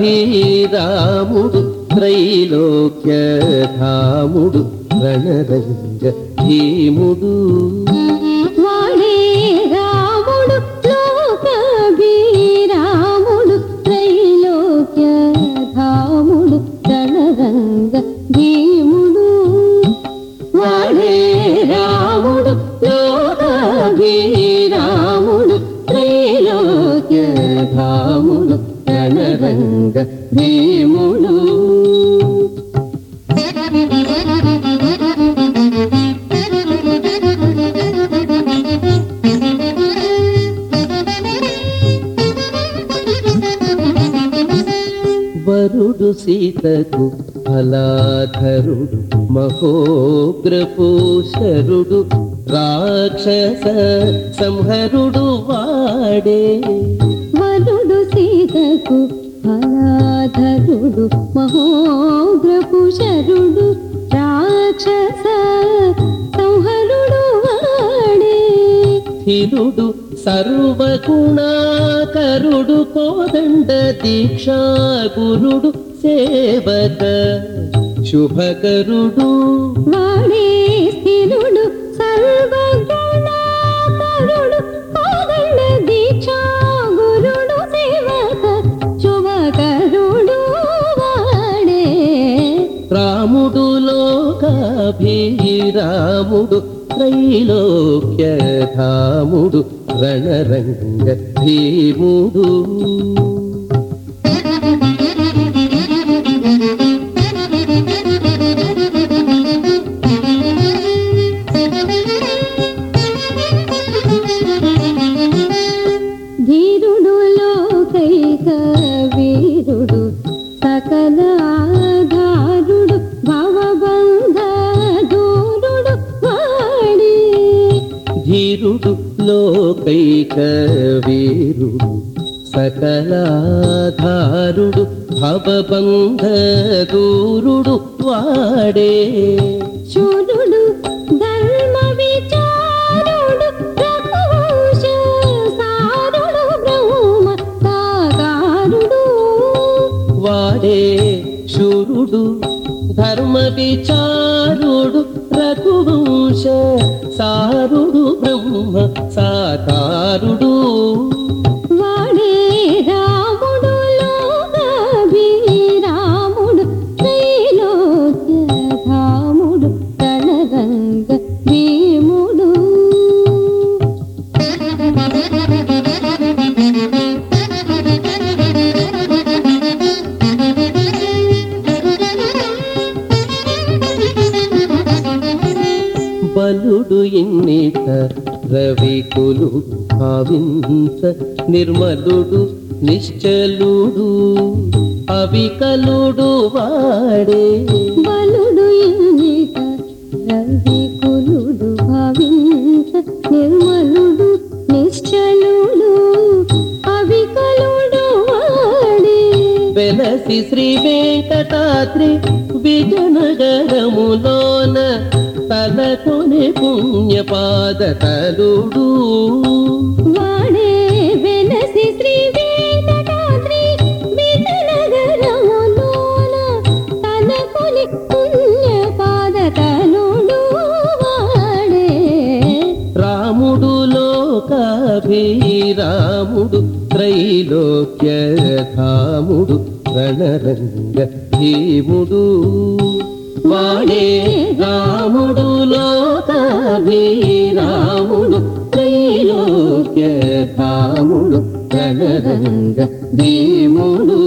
లోకాభిరాముడు త్రైలోక్య ధాముడు రణరంగ భీముడు. త్రైలోక్య ధాముడు రణరంగ వరుడు సీతకు ఫలాధరుడు మహోగ్రపూషరుడు రాక్షస సంహరుడు వాడే. సీతకు ఫలాధరుడు మహోగ్రపు శరుడు రాక్షస సంహరుడు వాడే. సర్వగుణాకరుడు కోదండ దీక్షా గురుడు సేవక శుభకరుడు. వాడే స్థిరుడు రాముడు లోకాభిరాముడు త్రైలోక్య ధాముడు రణరంగ భీముడు లోకైక వీరుడు సకలాధారుడు భవబంధ దూరుడు వాడే శూరుడు ధర్మ విచారుడు రఘువంశ సారుడు బ్రహ్మ సాకారుడు వాడే శూరుడు ధర్మ విచారుడు రఘువంశ సారుడు బ్రహ్మ సాకారుడు బలుడు ఇన్నిట రవికులు భావింత నిర్మలుడు నిశ్చలుడు. అవికలుడు వాడే బలుడు ఎన్నిక రవి కులుడు భావించ నిర్మలుడు నిశ్చలుడు. అవికలుడు వాడే వెలసి శ్రీ వెంకటాద్రి విజయనగరములోన తలకొని పుణ్యపాద తలుడు వాడే వెలసి శ్రీ వెంకటాద్రి విజయనగరములోన తనకుని పుణ్య పాదతలుడు వాడే. రాముడు లోకాభిరాముడు త్రైలోక్య ధాముడు రణరంగ భీముడు వాడే రాముడు లోక లోకాభిరాముడు త్రైలోక్య రాముడు జగరంగ భీముడు.